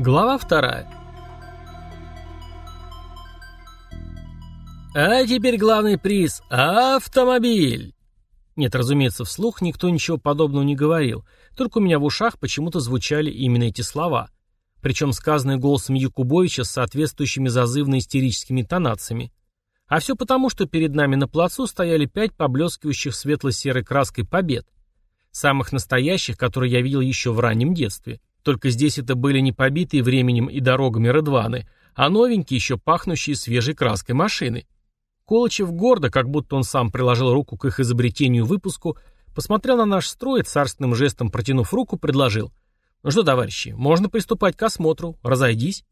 Глава вторая. А теперь главный приз – автомобиль. Нет, разумеется, вслух никто ничего подобного не говорил, только у меня в ушах почему-то звучали именно эти слова, причем сказанные голосом Якубовича с соответствующими зазывно-истерическими тонациями. А все потому, что перед нами на плацу стояли пять поблескивающих светло-серой краской побед, самых настоящих, которые я видел еще в раннем детстве. Только здесь это были не побитые временем и дорогами Редваны, а новенькие, еще пахнущие свежей краской машины. Колычев гордо, как будто он сам приложил руку к их изобретению выпуску, посмотрел на наш строй и царственным жестом протянув руку, предложил. «Ну что, товарищи, можно приступать к осмотру. Разойдись».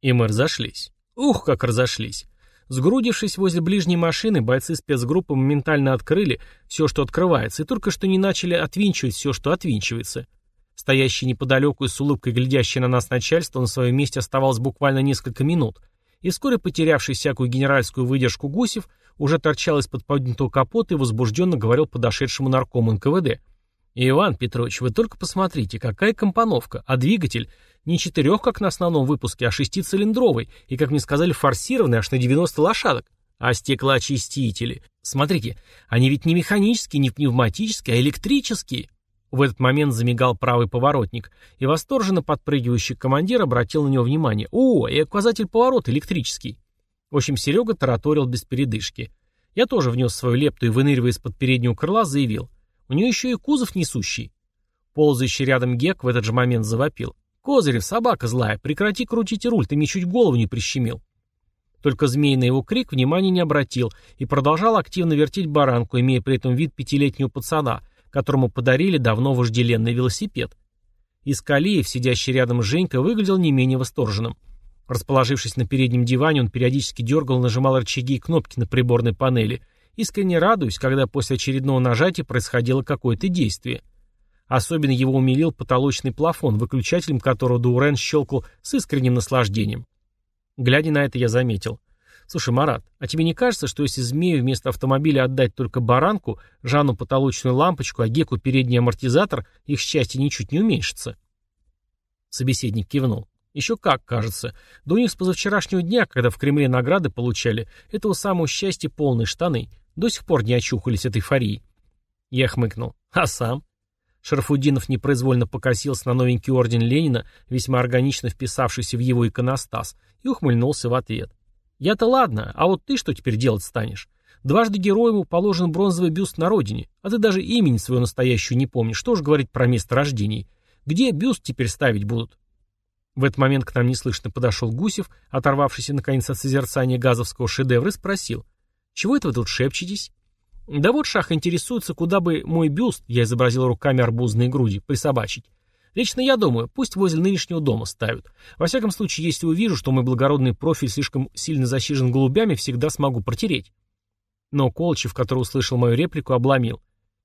И мы разошлись. Ух, как разошлись. Сгрудившись возле ближней машины, бойцы спецгруппы моментально открыли все, что открывается, и только что не начали отвинчивать все, что отвинчивается. Стоящий неподалеку и с улыбкой глядящий на нас начальство на своем месте оставалось буквально несколько минут, и вскоре потерявший всякую генеральскую выдержку Гусев уже торчал из-под поднятого капота и возбужденно говорил подошедшему наркому НКВД. «Иван Петрович, вы только посмотрите, какая компоновка, а двигатель не четырех, как на основном выпуске, а шестицилиндровый, и, как мне сказали, форсированный аж на 90 лошадок. А стеклоочистители, смотрите, они ведь не механические, не пневматические, а электрические». В этот момент замигал правый поворотник, и восторженно подпрыгивающий командир обратил на него внимание. «О, и указатель поворота электрический!» В общем, Серега тараторил без передышки. Я тоже внес свою лепту и, выныривая из-под переднего крыла, заявил. У нее еще и кузов несущий. Ползающий рядом Гек в этот же момент завопил. «Козырев, собака злая, прекрати крутить руль, ты мне чуть голову не прищемил». Только змей на его крик внимания не обратил и продолжал активно вертеть баранку, имея при этом вид пятилетнего пацана – которому подарили давно вожделенный велосипед. Искалиев, сидящий рядом с Женькой, выглядел не менее восторженным. Расположившись на переднем диване, он периодически дергал, нажимал рычаги и кнопки на приборной панели, искренне радуясь, когда после очередного нажатия происходило какое-то действие. Особенно его умилил потолочный плафон, выключателем которого Дуурен щелкал с искренним наслаждением. Глядя на это, я заметил. Слушай, Марат, а тебе не кажется, что если змею вместо автомобиля отдать только баранку, Жанну потолочную лампочку, а Геку передний амортизатор, их счастье ничуть не уменьшится? Собеседник кивнул. Еще как, кажется. Да у них с позавчерашнего дня, когда в Кремле награды получали, этого самого счастья полные штаны. До сих пор не очухались от эйфории. Я хмыкнул. А сам? Шарафудинов непроизвольно покосился на новенький орден Ленина, весьма органично вписавшийся в его иконостас, и ухмыльнулся в ответ. Я-то ладно, а вот ты что теперь делать станешь? Дважды герою положен бронзовый бюст на родине, а ты даже имени своего настоящего не помнишь. Что ж говорить про место рождения? Где бюст теперь ставить будут? В этот момент к нам неслышно подошел Гусев, оторвавшийся наконец от созерцания газовского шедевра, и спросил. «Чего это вы тут шепчетесь?» «Да вот Шах интересуется, куда бы мой бюст, я изобразил руками арбузные груди, присобачить. Лично я думаю, пусть возле нынешнего дома ставят. Во всяком случае, если увижу, что мой благородный профиль слишком сильно защищен голубями, всегда смогу протереть. Но Колчев, который услышал мою реплику, обломил.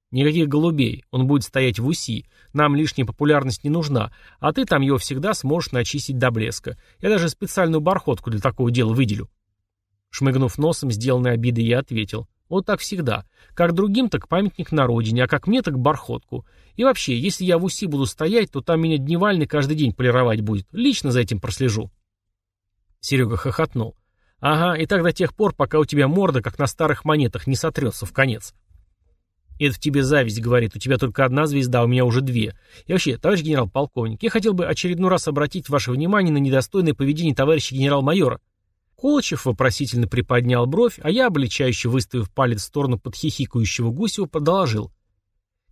Никаких голубей, он будет стоять в УСИ. Нам лишняя популярность не нужна, а ты там его всегда сможешь начистить до блеска. Я даже специальную бархотку для такого дела выделю. Шмыгнув носом, сделанной обидой, я ответил. Вот так всегда. Как другим, так памятник на родине, а как мне, так бархотку. И вообще, если я в УСИ буду стоять, то там меня дневальный каждый день полировать будет. Лично за этим прослежу. Серега хохотнул. Ага, и так до тех пор, пока у тебя морда, как на старых монетах, не сотрется в конец. Это в тебе зависть, говорит, у тебя только одна звезда, а у меня уже две. И вообще, товарищ генерал-полковник, я хотел бы очередной раз обратить ваше внимание на недостойное поведение товарища генерал-майора. Колычев вопросительно приподнял бровь, а я, обличающе выставив палец в сторону подхихикающего Гусева, продолжил.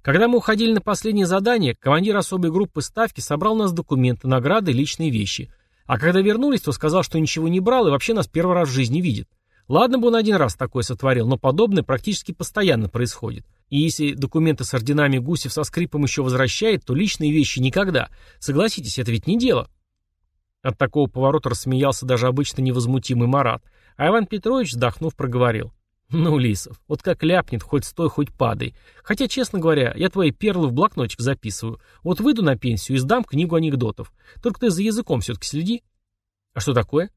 Когда мы уходили на последнее задание, командир особой группы ставки собрал у нас документы, награды, личные вещи. А когда вернулись, то сказал, что ничего не брал и вообще нас первый раз в жизни видит. Ладно бы он один раз такое сотворил, но подобное практически постоянно происходит. И если документы с орденами Гусев со скрипом еще возвращает, то личные вещи никогда. Согласитесь, это ведь не дело. От такого поворота рассмеялся даже обычно невозмутимый Марат, а Иван Петрович, вздохнув, проговорил. «Ну, Лисов, вот как ляпнет, хоть стой, хоть падай. Хотя, честно говоря, я твои перлы в блокнотик записываю. Вот выйду на пенсию и сдам книгу анекдотов. Только ты за языком все-таки следи». «А что такое?»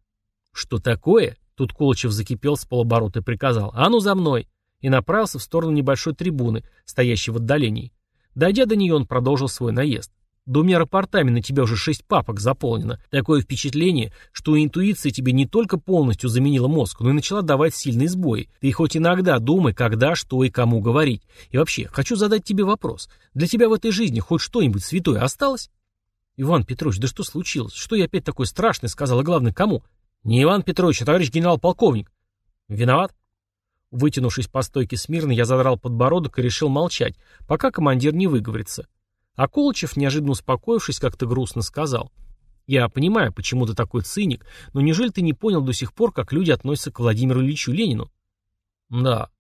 «Что такое?» Тут Колычев закипел с полоборота и приказал. «А ну за мной!» И направился в сторону небольшой трибуны, стоящей в отдалении. Дойдя до нее, он продолжил свой наезд. Двумя рапортами на тебя уже шесть папок заполнено. Такое впечатление, что интуиция тебе не только полностью заменила мозг, но и начала давать сильные сбои. Ты хоть иногда думай, когда, что и кому говорить. И вообще, хочу задать тебе вопрос. Для тебя в этой жизни хоть что-нибудь святое осталось? Иван Петрович, да что случилось? Что я опять такой страшный сказал, и главное, кому? Не Иван Петрович, а товарищ генерал-полковник. Виноват? Вытянувшись по стойке смирно, я задрал подбородок и решил молчать, пока командир не выговорится. А Колычев, неожиданно успокоившись, как-то грустно сказал. «Я понимаю, почему ты такой циник, но неужели ты не понял до сих пор, как люди относятся к Владимиру Ильичу Ленину?» «Да,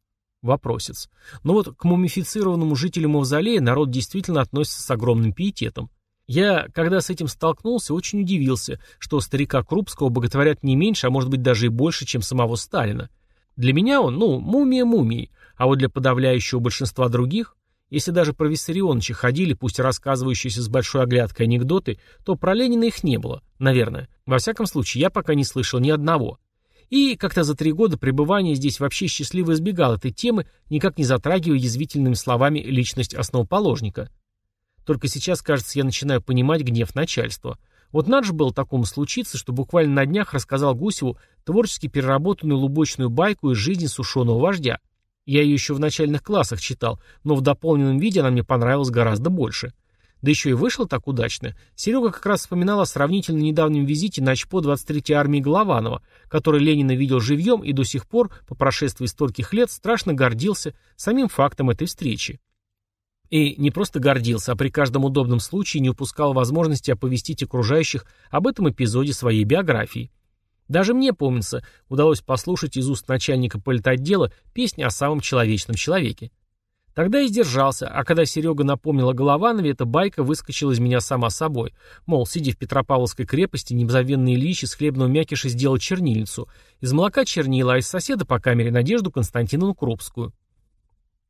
вопросец. Но вот к мумифицированному жителю Мавзолея народ действительно относится с огромным пиететом. Я, когда с этим столкнулся, очень удивился, что старика Крупского боготворят не меньше, а может быть даже и больше, чем самого Сталина. Для меня он, ну, мумия мумии, а вот для подавляющего большинства других если даже про Виссарионовича ходили, пусть рассказывающиеся с большой оглядкой анекдоты, то про Ленина их не было, наверное. Во всяком случае, я пока не слышал ни одного. И как-то за три года пребывания здесь вообще счастливо избегал этой темы, никак не затрагивая язвительными словами личность основоположника. Только сейчас, кажется, я начинаю понимать гнев начальства. Вот надо же было такому случиться, что буквально на днях рассказал Гусеву творчески переработанную лубочную байку из жизни сушеного вождя. Я ее еще в начальных классах читал, но в дополненном виде она мне понравилась гораздо больше. Да еще и вышло так удачно. Серега как раз вспоминал о сравнительно недавнем визите на ЧПО 23-й армии Голованова, который Ленина видел живьем и до сих пор, по прошествии стольких лет, страшно гордился самим фактом этой встречи. И не просто гордился, а при каждом удобном случае не упускал возможности оповестить окружающих об этом эпизоде своей биографии. Даже мне, помнится, удалось послушать из уст начальника политотдела песню о самом человечном человеке. Тогда и сдержался, а когда Серега напомнил о Голованове, эта байка выскочила из меня сама собой. Мол, сидя в Петропавловской крепости, незабвенный Ильич из хлебного мякиша сделал чернильницу. Из молока чернила, а из соседа по камере Надежду Константиновну Крупскую.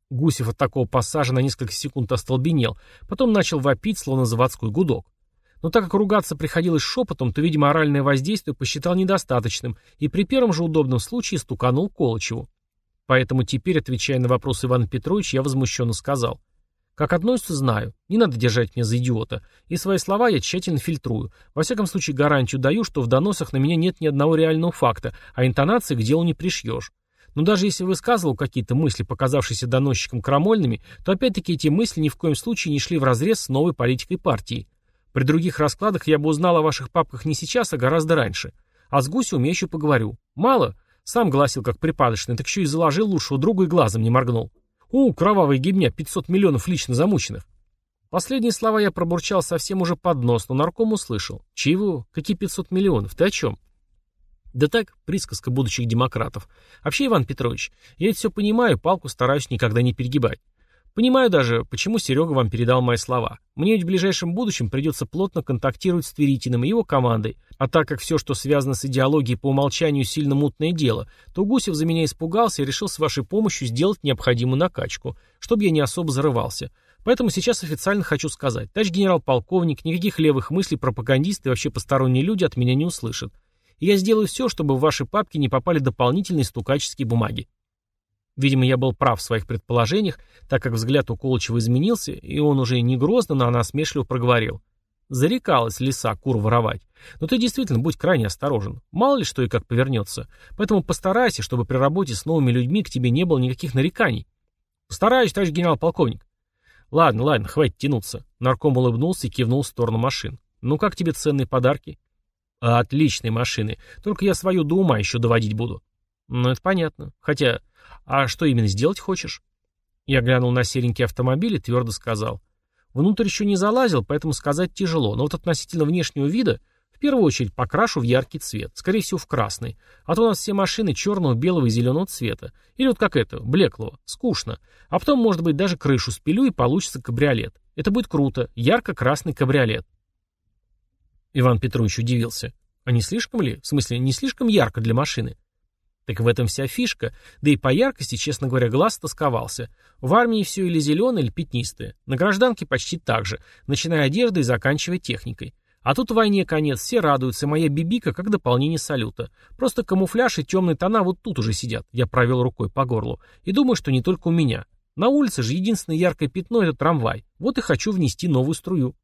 Гусев от такого пассажа на несколько секунд остолбенел, потом начал вопить, словно заводской гудок. Но так как ругаться приходилось шепотом, то, видимо, оральное воздействие посчитал недостаточным и при первом же удобном случае стуканул Колычеву. Поэтому теперь, отвечая на вопрос Ивана Петровича, я возмущенно сказал. Как относится, знаю. Не надо держать меня за идиота. И свои слова я тщательно фильтрую. Во всяком случае, гарантию даю, что в доносах на меня нет ни одного реального факта, а интонации к делу не пришьешь. Но даже если высказывал какие-то мысли, показавшиеся доносчикам крамольными, то опять-таки эти мысли ни в коем случае не шли вразрез с новой политикой партии. При других раскладах я бы узнал о ваших папках не сейчас, а гораздо раньше. А с Гусевым я еще поговорю. Мало? Сам гласил как припадочный, так еще и заложил лучшего друга и глазом не моргнул. У, кровавая гибня, 500 миллионов лично замученных. Последние слова я пробурчал совсем уже под нос, но нарком услышал. Чего? Какие 500 миллионов? Ты о чем? Да так, присказка будущих демократов. Вообще, Иван Петрович, я это все понимаю, палку стараюсь никогда не перегибать. Понимаю даже, почему Серега вам передал мои слова. Мне ведь в ближайшем будущем придется плотно контактировать с Тверитиным и его командой, а так как все, что связано с идеологией по умолчанию сильно мутное дело, то Гусев за меня испугался и решил с вашей помощью сделать необходимую накачку, чтобы я не особо зарывался. Поэтому сейчас официально хочу сказать, товарищ генерал-полковник, никаких левых мыслей пропагандисты и вообще посторонние люди от меня не услышат. И я сделаю все, чтобы в ваши папки не попали дополнительные стукаческие бумаги. Видимо, я был прав в своих предположениях, так как взгляд у Колычева изменился, и он уже не грозно, но насмешливо проговорил. Зарекалась лиса кур воровать. Но ты действительно будь крайне осторожен. Мало ли что и как повернется. Поэтому постарайся, чтобы при работе с новыми людьми к тебе не было никаких нареканий. Постараюсь, товарищ генерал-полковник. Ладно, ладно, хватит тянуться. Нарком улыбнулся и кивнул в сторону машин. Ну как тебе ценные подарки? Отличные машины. Только я свою до ума еще доводить буду. Ну, это понятно. Хотя, а что именно сделать хочешь? Я глянул на серенький автомобиль и твердо сказал. Внутрь еще не залазил, поэтому сказать тяжело, но вот относительно внешнего вида, в первую очередь покрашу в яркий цвет, скорее всего в красный. А то у нас все машины черного, белого и зеленого цвета. Или вот как это, блеклого, скучно. А потом, может быть, даже крышу спилю и получится кабриолет. Это будет круто, ярко-красный кабриолет. Иван Петрович удивился. А не слишком ли? В смысле, не слишком ярко для машины? Так в этом вся фишка, да и по яркости, честно говоря, глаз тосковался. В армии все или зеленое, или пятнистое. На гражданке почти так же, начиная одеждой и заканчивая техникой. А тут войне конец, все радуются, моя бибика как дополнение салюта. Просто камуфляж и темные тона вот тут уже сидят, я провел рукой по горлу. И думаю, что не только у меня. На улице же единственное яркое пятно — это трамвай. Вот и хочу внести новую струю.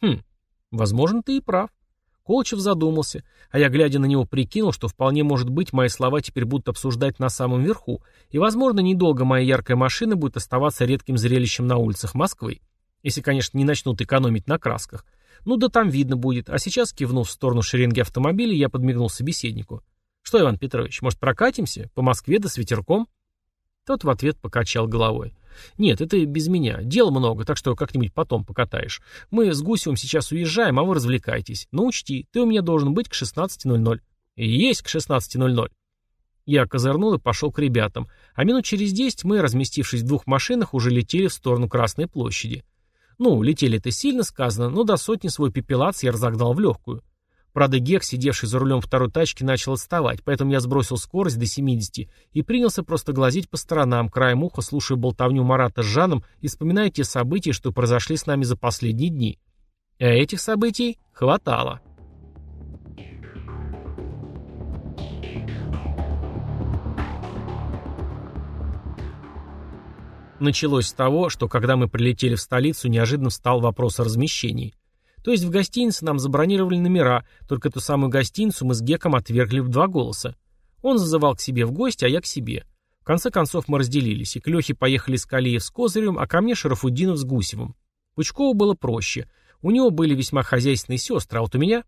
Хм, возможно, ты и прав. Колчев задумался, а я, глядя на него, прикинул, что вполне может быть, мои слова теперь будут обсуждать на самом верху, и, возможно, недолго моя яркая машина будет оставаться редким зрелищем на улицах Москвы. Если, конечно, не начнут экономить на красках. Ну да там видно будет. А сейчас, кивнув в сторону шеренги автомобилей, я подмигнул собеседнику. Что, Иван Петрович, может прокатимся? По Москве да с ветерком? Тот в ответ покачал головой. «Нет, это без меня. Дел много, так что как-нибудь потом покатаешь. Мы с Гусевым сейчас уезжаем, а вы развлекайтесь. Но учти, ты у меня должен быть к 16.00». «Есть к 16.00». Я козырнул и пошел к ребятам, а минут через десять мы, разместившись в двух машинах, уже летели в сторону Красной площади. Ну, летели это сильно сказано, но до сотни свой пепелац я разогнал в легкую. Правда, Гек, сидевший за рулем второй тачки, начал отставать, поэтому я сбросил скорость до 70 и принялся просто глазеть по сторонам, краем уха, слушая болтовню Марата с Жаном и вспоминая те события, что произошли с нами за последние дни. А этих событий хватало. Началось с того, что когда мы прилетели в столицу, неожиданно встал вопрос о размещении – то есть в гостинице нам забронировали номера, только эту самую гостиницу мы с Геком отвергли в два голоса. Он зазывал к себе в гости, а я к себе. В конце концов мы разделились, и к Лехе поехали Скалиев с Козыревым, а ко мне Шарафуддинов с Гусевым. Пучкову было проще. У него были весьма хозяйственные сестры, а вот у меня...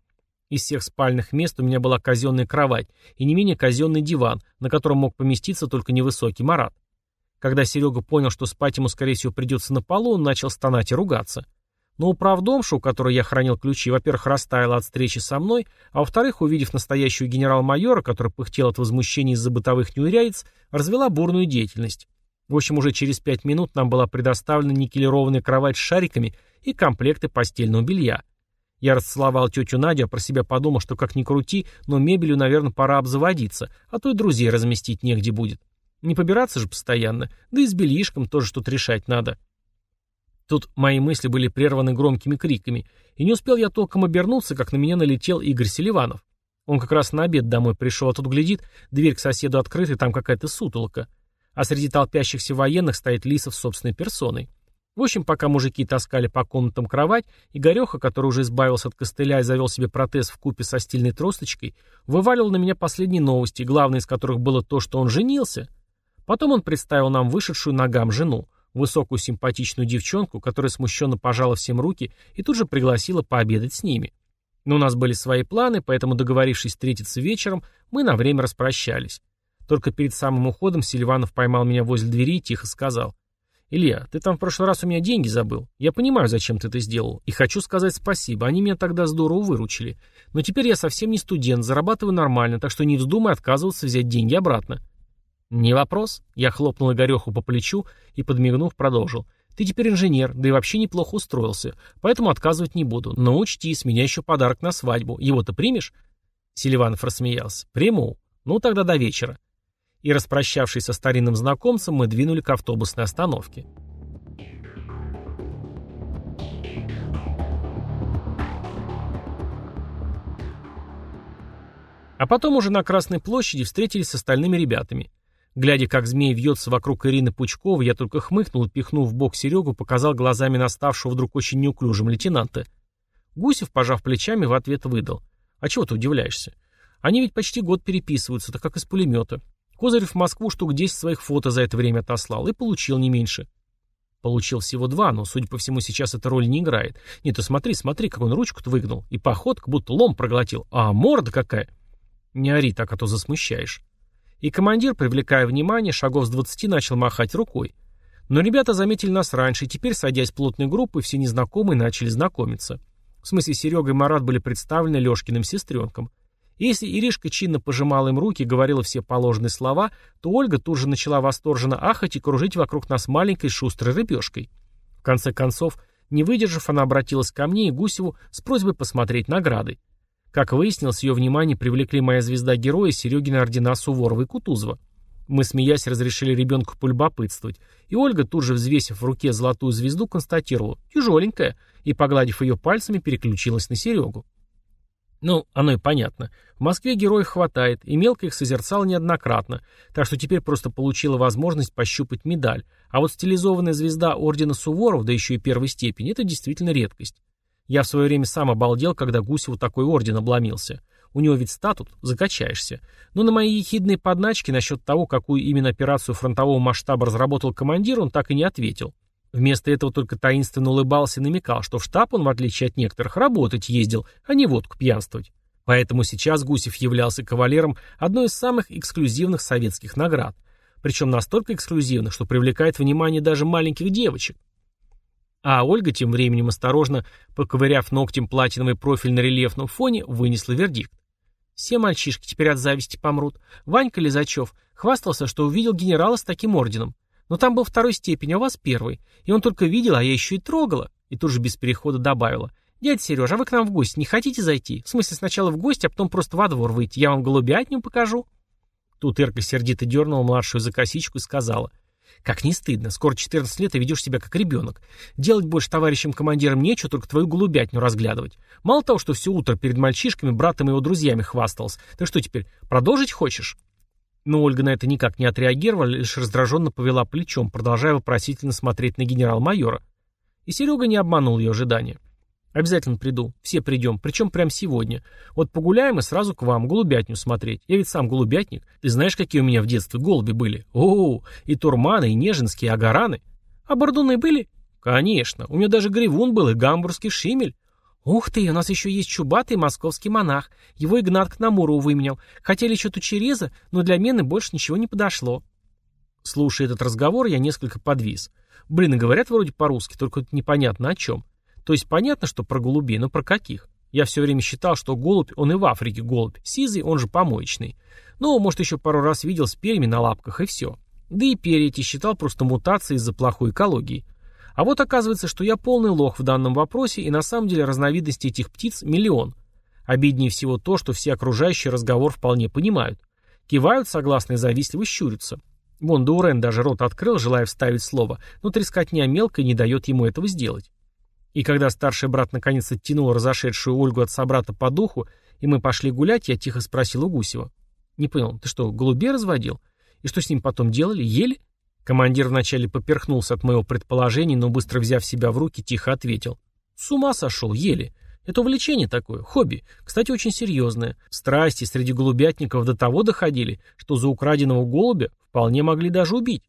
Из всех спальных мест у меня была казенная кровать и не менее казенный диван, на котором мог поместиться только невысокий Марат. Когда Серега понял, что спать ему, скорее всего, придется на полу, он начал стонать и ругаться. Но управдомша, у которой я хранил ключи, во-первых, растаяла от встречи со мной, а во-вторых, увидев настоящего генерал-майора, который пыхтел от возмущения из-за бытовых неурядиц, развела бурную деятельность. В общем, уже через пять минут нам была предоставлена никелированная кровать с шариками и комплекты постельного белья. Я расцеловал тетю Надю, а про себя подумал, что как ни крути, но мебелью, наверное, пора обзаводиться, а то и друзей разместить негде будет. Не побираться же постоянно, да и с бельишком тоже что-то решать надо. Тут мои мысли были прерваны громкими криками, и не успел я толком обернуться, как на меня налетел Игорь Селиванов. Он как раз на обед домой пришел, а тут глядит, дверь к соседу открыта, и там какая-то сутолока. А среди толпящихся военных стоит Лисов собственной персоной. В общем, пока мужики таскали по комнатам кровать, Игореха, который уже избавился от костыля и завел себе протез в купе со стильной тросточкой, вываливал на меня последние новости, главное из которых было то, что он женился. Потом он представил нам вышедшую ногам жену высокую симпатичную девчонку, которая смущенно пожала всем руки и тут же пригласила пообедать с ними. Но у нас были свои планы, поэтому, договорившись встретиться вечером, мы на время распрощались. Только перед самым уходом Сильванов поймал меня возле двери и тихо сказал. «Илья, ты там в прошлый раз у меня деньги забыл. Я понимаю, зачем ты это сделал. И хочу сказать спасибо. Они меня тогда здорово выручили. Но теперь я совсем не студент, зарабатываю нормально, так что не вздумай отказываться взять деньги обратно. «Не вопрос». Я хлопнул Игореху по плечу и, подмигнув, продолжил. «Ты теперь инженер, да и вообще неплохо устроился, поэтому отказывать не буду. Но учти, с меня еще подарок на свадьбу. Его-то примешь?» Селиванов рассмеялся. «Приму. Ну тогда до вечера». И, распрощавшись со старинным знакомцем, мы двинули к автобусной остановке. А потом уже на Красной площади встретились с остальными ребятами. Глядя, как змей вьется вокруг Ирины Пучковой, я только хмыкнул и, пихнув в бок Серегу, показал глазами наставшего вдруг очень неуклюжим лейтенанта. Гусев, пожав плечами, в ответ выдал. «А чего ты удивляешься? Они ведь почти год переписываются, так как из пулемета. Козырев в Москву штук 10 своих фото за это время отослал и получил не меньше». Получил всего два, но, судя по всему, сейчас эта роль не играет. Нет, ты смотри, смотри, как он ручку-то выгнул. И походка, будто лом проглотил. А морда какая! Не ори так, а то засмущаешь. И командир, привлекая внимание, шагов с двадцати начал махать рукой. Но ребята заметили нас раньше, и теперь, садясь плотной группой, все незнакомые начали знакомиться. В смысле, Серега и Марат были представлены Лешкиным сестренком. И если Иришка чинно пожимала им руки и говорила все положенные слова, то Ольга тут же начала восторженно ахать и кружить вокруг нас маленькой шустрой рыбешкой. В конце концов, не выдержав, она обратилась ко мне и Гусеву с просьбой посмотреть награды. Как выяснилось, ее внимание привлекли моя звезда-героя Серегина ордена Суворова и Кутузова. Мы, смеясь, разрешили ребенку полюбопытствовать, и Ольга, тут же взвесив в руке золотую звезду, констатировала «тяжеленькая», и, погладив ее пальцами, переключилась на Серегу. Ну, оно и понятно. В Москве героев хватает, и мелко их созерцал неоднократно, так что теперь просто получила возможность пощупать медаль, а вот стилизованная звезда ордена Суворов, да еще и первой степени, это действительно редкость. Я в свое время сам обалдел, когда Гусеву такой орден обломился. У него ведь статут, закачаешься. Но на мои ехидные подначки насчет того, какую именно операцию фронтового масштаба разработал командир, он так и не ответил. Вместо этого только таинственно улыбался и намекал, что в штаб он, в отличие от некоторых, работать ездил, а не водку пьянствовать. Поэтому сейчас Гусев являлся кавалером одной из самых эксклюзивных советских наград. Причем настолько эксклюзивных, что привлекает внимание даже маленьких девочек. А Ольга тем временем осторожно, поковыряв ногтем платиновый профиль на рельефном фоне, вынесла вердикт. Все мальчишки теперь от зависти помрут. Ванька Лизачев хвастался, что увидел генерала с таким орденом. Но там был второй степень, а у вас первый. И он только видел, а я еще и трогала. И тут же без перехода добавила. «Дядя Сережа, а вы к нам в гости не хотите зайти? В смысле, сначала в гости, а потом просто во двор выйти. Я вам голубятню покажу». Тут Ирка сердито дернула младшую за косичку и сказала. «Как не стыдно. Скоро 14 лет, и ведешь себя как ребенок. Делать больше товарищам командирам нечего, только твою голубятню разглядывать. Мало того, что все утро перед мальчишками, братом и его друзьями хвастался. Ты что теперь, продолжить хочешь?» Но Ольга на это никак не отреагировала, лишь раздраженно повела плечом, продолжая вопросительно смотреть на генерал-майора. И Серега не обманул ее ожидания. «Обязательно приду. Все придем. Причем прямо сегодня. Вот погуляем и сразу к вам, голубятню смотреть. Я ведь сам голубятник. Ты знаешь, какие у меня в детстве голуби были? О, и турманы, и неженские, и агараны. А бордуны были? Конечно. У меня даже гривун был и гамбургский шимель. «Ух ты, у нас еще есть чубатый московский монах. Его Игнат к Намурову выменял. Хотели еще тучереза, но для мены больше ничего не подошло». Слушая этот разговор, я несколько подвис. Блин, говорят вроде по-русски, только непонятно о чем. То есть понятно, что про голубей, но про каких? Я все время считал, что голубь, он и в Африке голубь. Сизый, он же помоечный. Ну, может, еще пару раз видел с перьями на лапках, и все. Да и перья эти считал просто мутацией из-за плохой экологии. А вот оказывается, что я полный лох в данном вопросе, и на самом деле разновидностей этих птиц миллион. Обиднее всего то, что все окружающие разговор вполне понимают. Кивают согласно и завистливо щурятся. Вон Даурен даже рот открыл, желая вставить слово, но трескотня мелкая не дает ему этого сделать. И когда старший брат наконец оттянул разошедшую Ольгу от собрата по духу, и мы пошли гулять, я тихо спросил у Гусева. «Не понял, ты что, голубей разводил? И что с ним потом делали? Ели?» Командир вначале поперхнулся от моего предположения, но быстро взяв себя в руки, тихо ответил. «С ума сошел, еле. Это увлечение такое, хобби. Кстати, очень серьезное. Страсти среди голубятников до того доходили, что за украденного голубя вполне могли даже убить».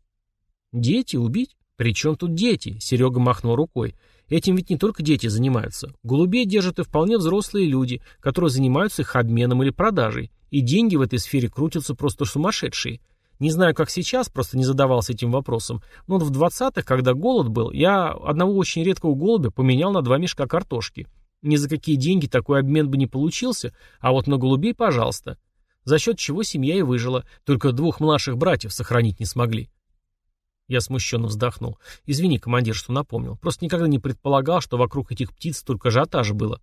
«Дети убить? При чем тут дети?» Серега махнул рукой. Этим ведь не только дети занимаются. Голубей держат и вполне взрослые люди, которые занимаются их обменом или продажей. И деньги в этой сфере крутятся просто сумасшедшие. Не знаю, как сейчас, просто не задавался этим вопросом, но в 20-х, когда голод был, я одного очень редкого голубя поменял на два мешка картошки. Ни за какие деньги такой обмен бы не получился, а вот на голубей, пожалуйста. За счет чего семья и выжила, только двух младших братьев сохранить не смогли. Я смущенно вздохнул. Извини, командир, что напомнил. Просто никогда не предполагал, что вокруг этих птиц столько ажиотажа было.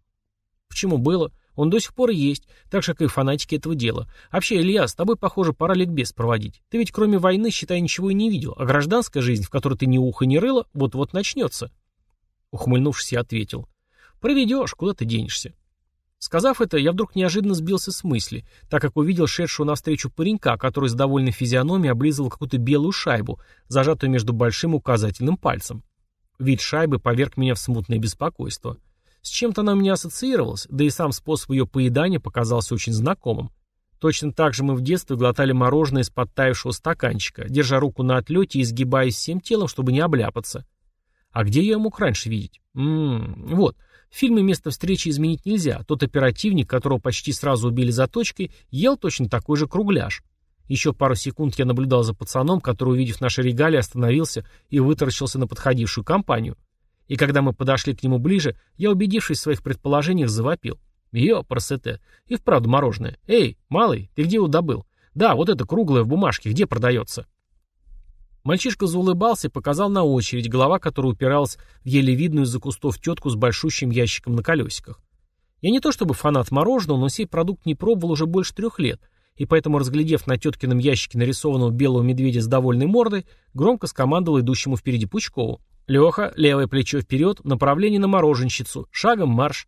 Почему было? Он до сих пор есть, так же, как и фанатики этого дела. Вообще, Илья, с тобой, похоже, пора ликбез проводить. Ты ведь кроме войны, считай, ничего и не видел, а гражданская жизнь, в которой ты ни уха, ни рыла, вот-вот начнется. Ухмыльнувшись, я ответил. Проведешь, куда ты денешься? Сказав это, я вдруг неожиданно сбился с мысли, так как увидел шедшего навстречу паренька, который с довольной физиономией облизывал какую-то белую шайбу, зажатую между большим указательным пальцем. Вид шайбы поверг меня в смутное беспокойство. С чем-то она у меня ассоциировалась, да и сам способ ее поедания показался очень знакомым. Точно так же мы в детстве глотали мороженое из подтаявшего стаканчика, держа руку на отлете и изгибаясь всем телом, чтобы не обляпаться. А где я мог раньше видеть? Ммм, вот. В фильме место встречи изменить нельзя. Тот оперативник, которого почти сразу убили за точкой, ел точно такой же кругляш. Еще пару секунд я наблюдал за пацаном, который, увидев наши регалии, остановился и вытаращился на подходившую компанию. И когда мы подошли к нему ближе, я, убедившись в своих предположениях, завопил. «Йо, просете! И вправду мороженое! Эй, малый, ты где его добыл? Да, вот это круглое в бумажке, где продается?» Мальчишка заулыбался и показал на очередь, голова которой упиралась в еле видную из-за кустов тетку с большущим ящиком на колесиках. Я не то чтобы фанат мороженого, но сей продукт не пробовал уже больше трех лет, и поэтому, разглядев на теткином ящике нарисованного белого медведя с довольной мордой, громко скомандовал идущему впереди Пучкову. Леха, левое плечо вперед, направление на мороженщицу, шагом марш.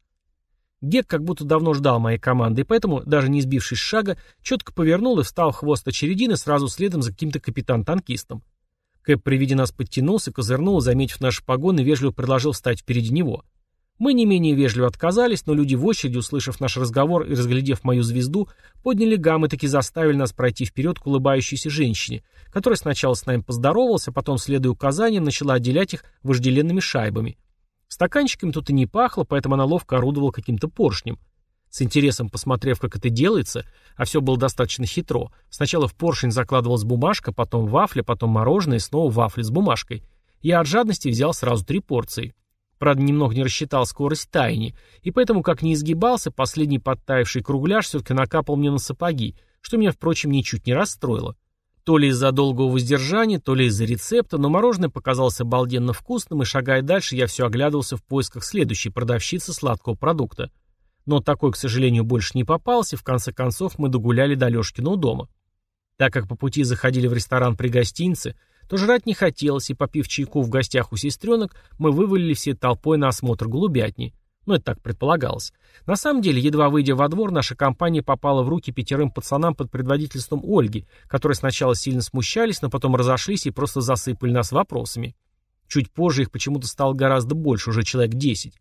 Гек как будто давно ждал моей команды, и поэтому, даже не сбившись с шага, четко повернул и встал в хвост очередины сразу следом за каким-то капитан-танкистом. Кэп при виде нас подтянулся, козырнул, заметив наши погоны, вежливо предложил встать впереди него. Мы не менее вежливо отказались, но люди в очереди, услышав наш разговор и разглядев мою звезду, подняли гам и таки заставили нас пройти вперед к улыбающейся женщине, которая сначала с нами поздоровалась, а потом, следуя указаниям, начала отделять их вожделенными шайбами. Стаканчиками тут и не пахло, поэтому она ловко орудовала каким-то поршнем. С интересом посмотрев, как это делается, а все было достаточно хитро, сначала в поршень закладывалась бумажка, потом вафля, потом мороженое и снова вафли с бумажкой. Я от жадности взял сразу три порции. Правда, немного не рассчитал скорость таяния, и поэтому, как не изгибался, последний подтаявший кругляш все-таки накапал мне на сапоги, что меня, впрочем, ничуть не расстроило. То ли из-за долгого воздержания, то ли из-за рецепта, но мороженое показалось обалденно вкусным, и шагая дальше, я все оглядывался в поисках следующей продавщицы сладкого продукта. Но такой, к сожалению, больше не попался, в конце концов мы догуляли до Лешкиного дома. Так как по пути заходили в ресторан при гостинице, то жрать не хотелось, и попив чайку в гостях у сестренок, мы вывалили все толпой на осмотр голубятни. Ну, это так предполагалось. На самом деле, едва выйдя во двор, наша компания попала в руки пятерым пацанам под предводительством Ольги, которые сначала сильно смущались, но потом разошлись и просто засыпали нас вопросами. Чуть позже их почему-то стало гораздо больше, уже человек десять.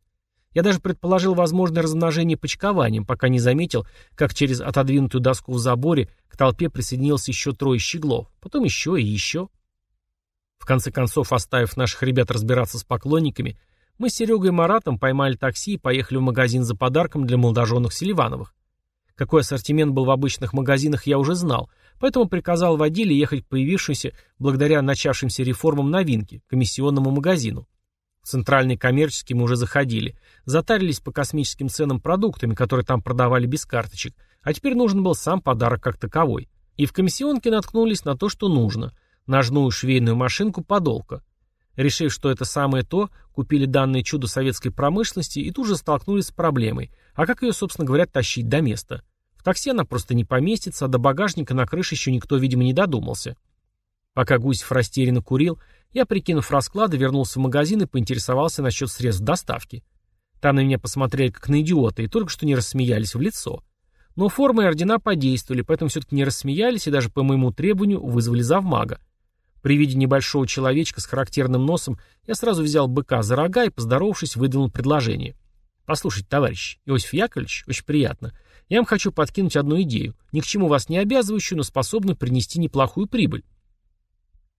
Я даже предположил возможное размножение почкованием, пока не заметил, как через отодвинутую доску в заборе к толпе присоединился еще трое щеглов, потом еще и еще. В конце концов, оставив наших ребят разбираться с поклонниками, мы с Серегой и Маратом поймали такси и поехали в магазин за подарком для молодоженных Селивановых. Какой ассортимент был в обычных магазинах, я уже знал, поэтому приказал водиле ехать к появившейся, благодаря начавшимся реформам новинке, комиссионному магазину. Центральный коммерческий мы уже заходили, затарились по космическим ценам продуктами, которые там продавали без карточек, а теперь нужен был сам подарок как таковой. И в комиссионке наткнулись на то, что нужно – ножную швейную машинку «Подолка». Решив, что это самое то, купили данное чудо советской промышленности и тут же столкнулись с проблемой. А как ее, собственно говоря, тащить до места? В такси она просто не поместится, а до багажника на крыше еще никто, видимо, не додумался. Пока Гусев растерянно курил, я, прикинув расклады, вернулся в магазин и поинтересовался насчет средств доставки. Там на меня посмотрели как на идиота и только что не рассмеялись в лицо. Но формы и ордена подействовали, поэтому все-таки не рассмеялись и даже по моему требованию вызвали завмага. При виде небольшого человечка с характерным носом я сразу взял быка за рога и, поздоровавшись, выдвинул предложение. «Послушайте, товарищ, Иосиф Яковлевич, очень приятно. Я вам хочу подкинуть одну идею, ни к чему вас не обязывающую, но способную принести неплохую прибыль».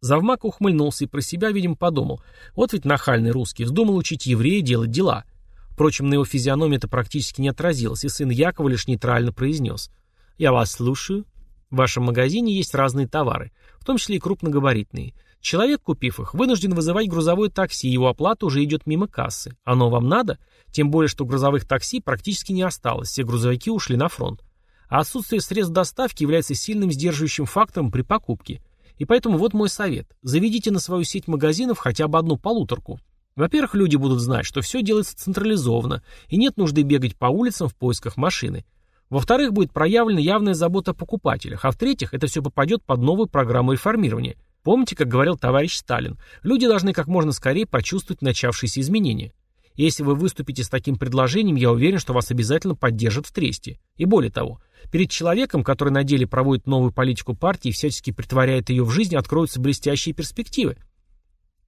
Завмак ухмыльнулся и про себя, видимо, подумал. Вот ведь нахальный русский вздумал учить еврея делать дела. Впрочем, на его физиономии это практически не отразилось, и сын Якова лишь нейтрально произнес. «Я вас слушаю». В вашем магазине есть разные товары, в том числе и крупногабаритные. Человек, купив их, вынужден вызывать грузовое такси, его оплата уже идет мимо кассы. Оно вам надо? Тем более, что грузовых такси практически не осталось, все грузовики ушли на фронт. А отсутствие средств доставки является сильным сдерживающим фактором при покупке. И поэтому вот мой совет. Заведите на свою сеть магазинов хотя бы одну полуторку. Во-первых, люди будут знать, что все делается централизованно, и нет нужды бегать по улицам в поисках машины. Во-вторых, будет проявлена явная забота о покупателях, а в-третьих, это все попадет под новую программу реформирования. Помните, как говорил товарищ Сталин, люди должны как можно скорее почувствовать начавшиеся изменения. Если вы выступите с таким предложением, я уверен, что вас обязательно поддержат в тресте. И более того, перед человеком, который на деле проводит новую политику партии и всячески притворяет ее в жизнь, откроются блестящие перспективы.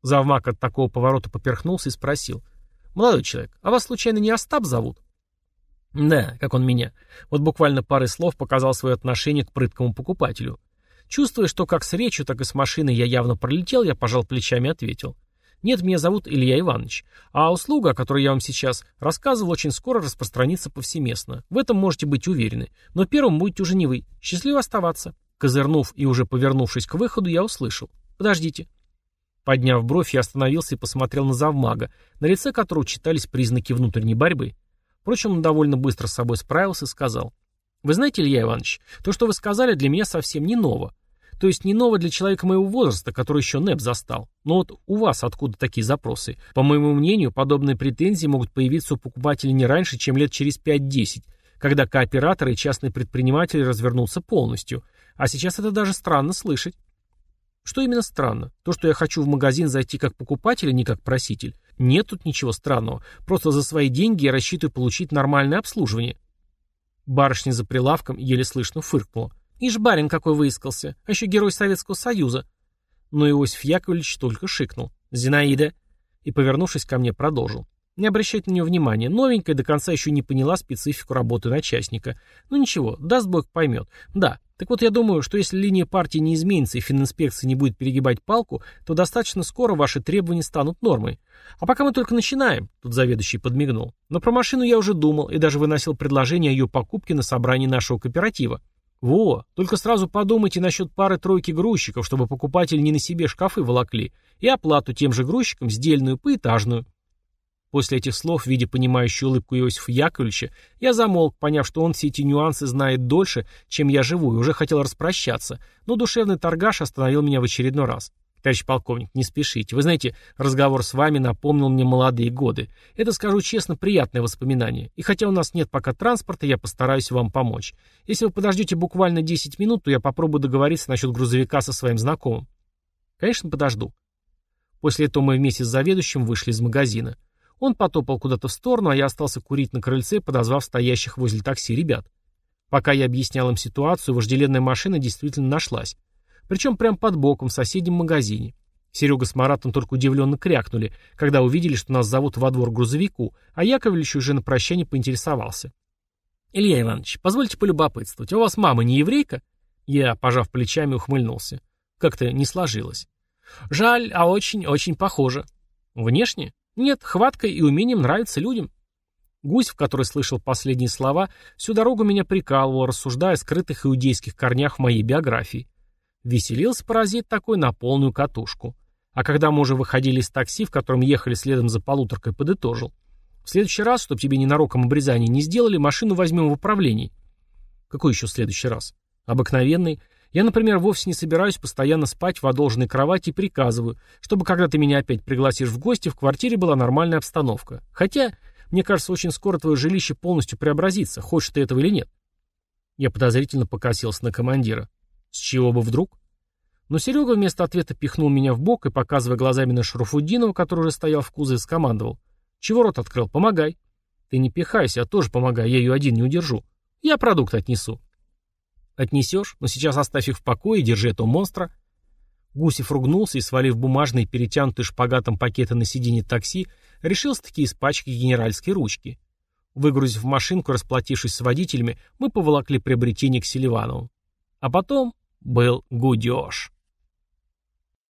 Завмак от такого поворота поперхнулся и спросил. «Молодой человек, а вас случайно не Остап зовут?» Да, как он меня. Вот буквально пары слов показал свое отношение к прыткому покупателю. Чувствуя, что как с речью, так и с машиной я явно пролетел, я пожал плечами и ответил. Нет, меня зовут Илья Иванович. А услуга, о которой я вам сейчас рассказывал, очень скоро распространится повсеместно. В этом можете быть уверены. Но первым будете уже не вы. Счастливо оставаться. Козырнув и уже повернувшись к выходу, я услышал. Подождите. Подняв бровь, я остановился и посмотрел на завмага, на лице которого читались признаки внутренней борьбы. Впрочем, он довольно быстро с собой справился и сказал. «Вы знаете, Илья Иванович, то, что вы сказали, для меня совсем не ново. То есть не ново для человека моего возраста, который еще НЭП застал. Но вот у вас откуда такие запросы? По моему мнению, подобные претензии могут появиться у покупателей не раньше, чем лет через 5-10, когда кооператоры и частные предприниматели развернутся полностью. А сейчас это даже странно слышать. Что именно странно? То, что я хочу в магазин зайти как покупатель, а не как проситель. Нет тут ничего странного. Просто за свои деньги я рассчитываю получить нормальное обслуживание. Барышня за прилавком еле слышно фыркнула. Ишь, барин какой выискался, а еще герой Советского Союза. Но Иосиф Яковлевич только шикнул. «Зинаида!» И, повернувшись ко мне, продолжил. Не обращайте на нее внимания. Новенькая до конца еще не поняла специфику работы начальника. Ну ничего, даст Бог поймет. Да, так вот я думаю, что если линия партии не изменится и фининспекция не будет перегибать палку, то достаточно скоро ваши требования станут нормой. А пока мы только начинаем, тут заведующий подмигнул. Но про машину я уже думал и даже выносил предложение о ее покупке на собрании нашего кооператива. Во, только сразу подумайте насчет пары-тройки грузчиков, чтобы покупатели не на себе шкафы волокли, и оплату тем же грузчикам сдельную поэтажную. После этих слов, видя понимающую улыбку Иосифа Яковлевича, я замолк, поняв, что он все эти нюансы знает дольше, чем я живу, и уже хотел распрощаться, но душевный торгаш остановил меня в очередной раз. Товарищ полковник, не спешите. Вы знаете, разговор с вами напомнил мне молодые годы. Это, скажу честно, приятное воспоминание. И хотя у нас нет пока транспорта, я постараюсь вам помочь. Если вы подождете буквально 10 минут, то я попробую договориться насчет грузовика со своим знакомым. Конечно, подожду. После этого мы вместе с заведующим вышли из магазина. Он потопал куда-то в сторону, а я остался курить на крыльце, подозвав стоящих возле такси ребят. Пока я объяснял им ситуацию, вожделенная машина действительно нашлась. Причем прямо под боком, в соседнем магазине. Серега с Маратом только удивленно крякнули, когда увидели, что нас зовут во двор грузовику, а Яковлевич уже на прощание поинтересовался. «Илья Иванович, позвольте полюбопытствовать, а у вас мама не еврейка?» Я, пожав плечами, ухмыльнулся. Как-то не сложилось. «Жаль, а очень-очень похоже». «Внешне?» «Нет, хваткой и умением нравится людям». Гусь, в который слышал последние слова, всю дорогу меня прикалывал, рассуждая о скрытых иудейских корнях в моей биографии. Веселился паразит такой на полную катушку. А когда мы уже выходили из такси, в котором ехали следом за полуторкой, подытожил. В следующий раз, чтобы тебе ненароком обрезание не сделали, машину возьмем в управлении. Какой еще следующий раз? Обыкновенный. Я, например, вовсе не собираюсь постоянно спать в одолженной кровати и приказываю, чтобы когда ты меня опять пригласишь в гости, в квартире была нормальная обстановка. Хотя, мне кажется, очень скоро твое жилище полностью преобразится, хочешь ты этого или нет. Я подозрительно покосился на командира. С чего бы вдруг? Но Серега вместо ответа пихнул меня в бок и, показывая глазами на Шарафуддинова, который уже стоял в кузове, скомандовал. «Чего рот открыл? Помогай». «Ты не пихайся, а тоже помогай, я ее один не удержу. Я продукт отнесу». «Отнесешь? Но сейчас оставь их в покое и держи этого монстра». Гусев ругнулся и, свалив бумажные, перетянутые шпагатом пакеты на сиденье такси, решился-таки испачкать генеральской ручки. Выгрузив машинку, расплатившись с водителями, мы поволокли приобретение к Селиванову. А потом был гудеж.